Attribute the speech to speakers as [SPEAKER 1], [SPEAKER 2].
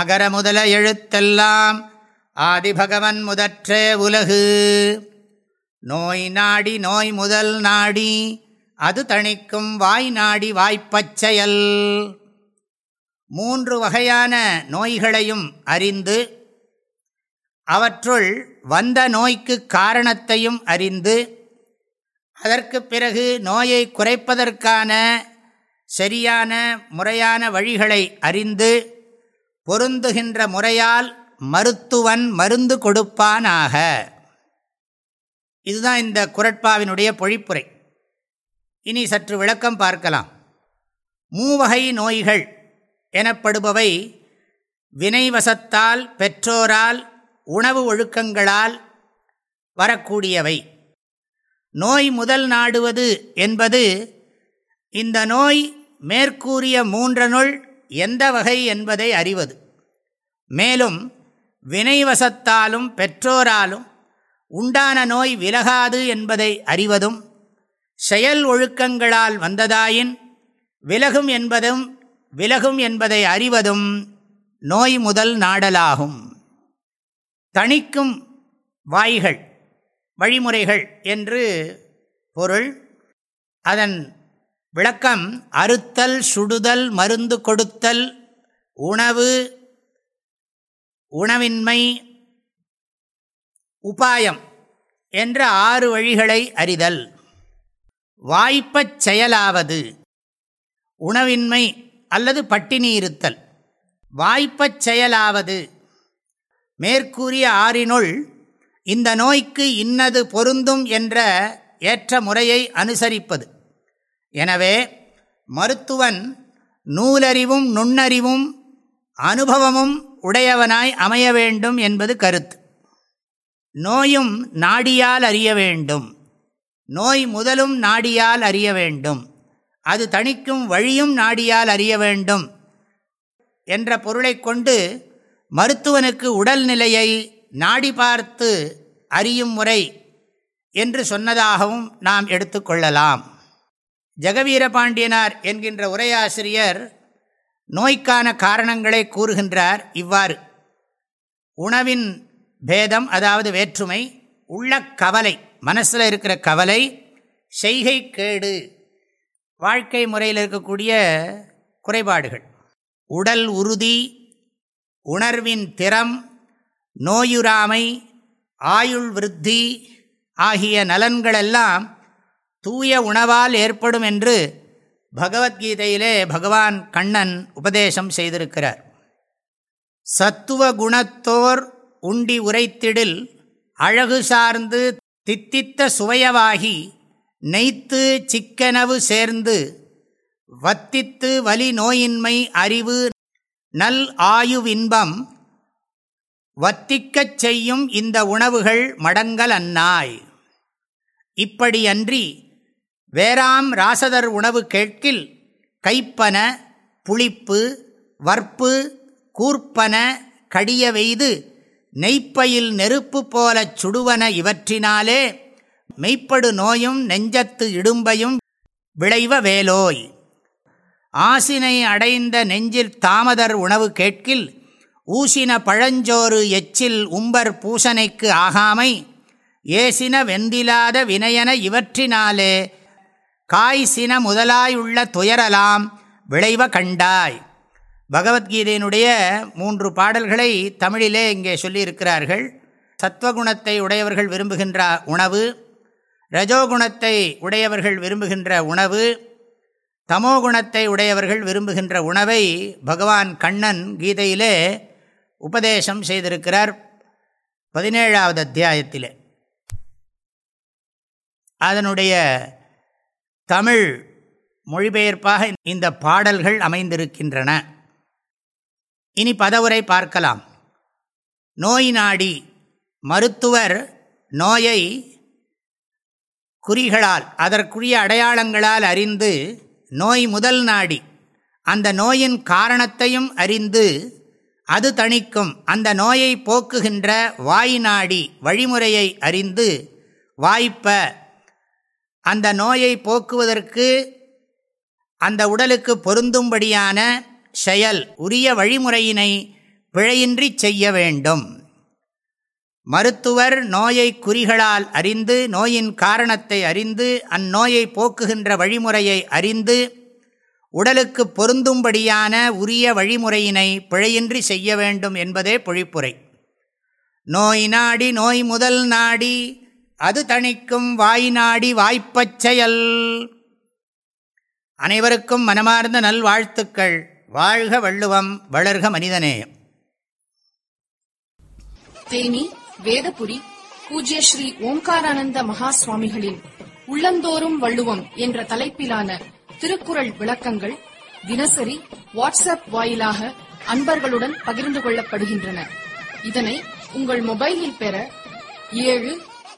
[SPEAKER 1] அகர முதல எழுத்தெல்லாம் ஆதிபகவன் முதற்றே உலகு நோய் நாடி நோய் முதல் நாடி அது தணிக்கும் வாய் நாடி வாய்ப்பச்செயல் மூன்று வகையான நோய்களையும் அறிந்து அவற்றுள் வந்த நோய்க்கு காரணத்தையும் அறிந்து அதற்கு பிறகு நோயை குறைப்பதற்கான சரியான முறையான வழிகளை அறிந்து பொருந்துகின்ற முறையால் மருத்துவன் மருந்து கொடுப்பானாக இதுதான் இந்த குரட்பாவினுடைய பொழிப்புரை இனி சற்று விளக்கம் பார்க்கலாம் மூவகை நோய்கள் எனப்படுபவை வினைவசத்தால் பெற்றோரால் உணவு ஒழுக்கங்களால் வரக்கூடியவை நோய் முதல் நாடுவது என்பது இந்த நோய் மேற்கூறிய மூன்றனுள் எந்த வகை என்பதை அறிவது மேலும் வினைவசத்தாலும் பெற்றோராலும் உண்டான நோய் விலகாது என்பதை அறிவதும் செயல் ஒழுக்கங்களால் வந்ததாயின் விலகும் என்பதும் விலகும் என்பதை அறிவதும் நோய் முதல் நாடலாகும் தணிக்கும் வாய்கள் வழிமுறைகள் என்று பொருள் அதன் விளக்கம் அறுத்தல் சுடுதல் மருந்து கொடுத்தல் உணவு உணவின்மை உபாயம் என்ற ஆறு வழிகளை அறிதல் வாய்ப்பச் செயலாவது உணவின்மை அல்லது பட்டினி இருத்தல் வாய்ப்பச் செயலாவது மேற்கூறிய ஆறினுள் இந்த நோய்க்கு இன்னது பொருந்தும் என்ற ஏற்ற முறையை அனுசரிப்பது எனவே மருத்துவன் நூலறிவும் நுண்ணறிவும் அனுபவமும் உடையவனாய் அமைய வேண்டும் என்பது கருத்து நோயும் நாடியால் அறிய வேண்டும் நோய் முதலும் நாடியால் அறிய வேண்டும் அது தணிக்கும் வழியும் நாடியால் அறிய வேண்டும் என்ற பொருளை கொண்டு மருத்துவனுக்கு உடல் நிலையை நாடி பார்த்து அறியும் முறை என்று சொன்னதாகவும் நாம் எடுத்துக்கொள்ளலாம் ஜெகவீரபாண்டியனார் என்கின்ற உரையாசிரியர் நோய்க்கான காரணங்களை கூறுகின்றார் இவ்வாறு உணவின் பேதம் அதாவது வேற்றுமை உள்ள கவலை மனசில் இருக்கிற கவலை செய்கை கேடு வாழ்க்கை முறையில் இருக்கக்கூடிய குறைபாடுகள் உடல் உறுதி உணர்வின் திறம் நோயுறாமை ஆயுள் விருத்தி ஆகிய நலன்களெல்லாம் தூய உணவால் ஏற்படும் என்று பகவத்கீதையிலே பகவான் கண்ணன் உபதேசம் செய்திருக்கிறார் சத்துவ குணத்தோர் உண்டி உரைத்திடில் அழகு சார்ந்து தித்தித்த சுவையவாகி நெய்த்து சிக்கனவு சேர்ந்து வத்தித்து வலி நோயின்மை அறிவு நல் ஆயுவின்பம் வத்திக்கச் செய்யும் இந்த உணவுகள் மடங்கள் அன்னாய் இப்படியன்றி வேறாம் ராசதர் உணவு கேட்கில் கைப்பன புளிப்பு வற்பு கூர்ப்பன கடிய வெய்து நெய்ப்பையில் நெருப்பு போலச் சுடுவன இவற்றினாலே மெய்ப்படு நோயும் நெஞ்சத்து இடும்பையும் விளைவ வேலோய் ஆசினை அடைந்த நெஞ்சில் தாமதர் உணவு கேட்கில் ஊசின பழஞ்சோறு எச்சில் உம்பர் பூசனைக்கு ஆகாமை ஏசின வெந்திலாத வினயன இவற்றினாலே காய் சின முதலாயுள்ள துயரலாம் விளைவ கண்டாய் பகவத்கீதையினுடைய மூன்று பாடல்களை தமிழிலே இங்கே சொல்லியிருக்கிறார்கள் சத்வகுணத்தை உடையவர்கள் விரும்புகின்ற உணவு ரஜோகுணத்தை உடையவர்கள் விரும்புகின்ற உணவு தமோகுணத்தை உடையவர்கள் விரும்புகின்ற உணவை பகவான் கண்ணன் கீதையிலே உபதேசம் செய்திருக்கிறார் பதினேழாவது அத்தியாயத்திலே அதனுடைய தமிழ் மொழிபெயர்ப்பாக இந்த பாடல்கள் அமைந்திருக்கின்றன இனி பதவுரை பார்க்கலாம் நோய் நாடி மருத்துவர் நோயை குறிகளால் அதற்குரிய அடையாளங்களால் அறிந்து நோய் முதல் நாடி அந்த நோயின் காரணத்தையும் அறிந்து அது தணிக்கும் அந்த நோயை போக்குகின்ற வாய் நாடி வழிமுறையை அறிந்து வாய்ப்ப அந்த நோயை போக்குவதற்கு அந்த உடலுக்கு பொருந்தும்படியான செயல் உரிய வழிமுறையினை பிழையின்றி செய்ய வேண்டும் மருத்துவர் நோயை குறிகளால் அறிந்து நோயின் காரணத்தை அறிந்து அந்நோயை போக்குகின்ற வழிமுறையை அறிந்து உடலுக்கு பொருந்தும்படியான உரிய வழிமுறையினை பிழையின்றி செய்ய வேண்டும் என்பதே பொழிப்புரை நோய் நாடி நோய் முதல் நாடி அது தணிக்கும் வாய் நாடி வாய்ப்பச் செயல் அனைவருக்கும் மனமார்ந்த நல்வாழ்த்துக்கள் வாழ்க வள்ளுவம் வளர்க மனிதநேயம் தேனி வேதபுரி பூஜ்ய ஸ்ரீ ஓம்காரானந்த மகா சுவாமிகளின் உள்ளந்தோறும் வள்ளுவம் என்ற தலைப்பிலான திருக்குறள் விளக்கங்கள் தினசரி வாட்ஸ்அப் வாயிலாக அன்பர்களுடன் பகிர்ந்து கொள்ளப்படுகின்றன இதனை உங்கள் மொபைலில் பெற ஏழு